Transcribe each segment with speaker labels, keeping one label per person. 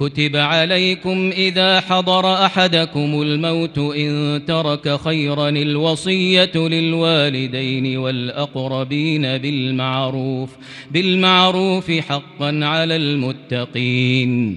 Speaker 1: كتب عليكم إذا حضر أحدكم الموت إن ترك خيرا الوصية للوالدين والأقربين بالمعروف بالمعروف حقا على المتقين.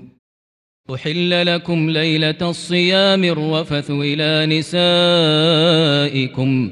Speaker 1: أحل لكم ليلة الصيام الرفث إلى نسائكم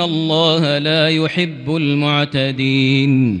Speaker 1: الله لا يحب المعتدين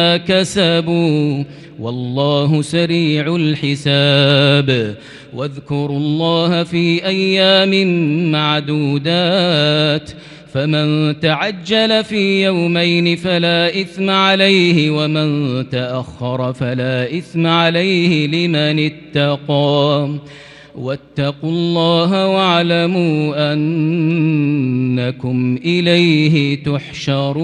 Speaker 1: كسبوا والله سريع الحساب. واذكروا الله في أيام معدودات. فمن تعجل في يومين فلا إثم عليه ومن تأخر فلا إثم عليه لمن اتقى. واتقوا الله واعلموا أنكم إليه تحشرون.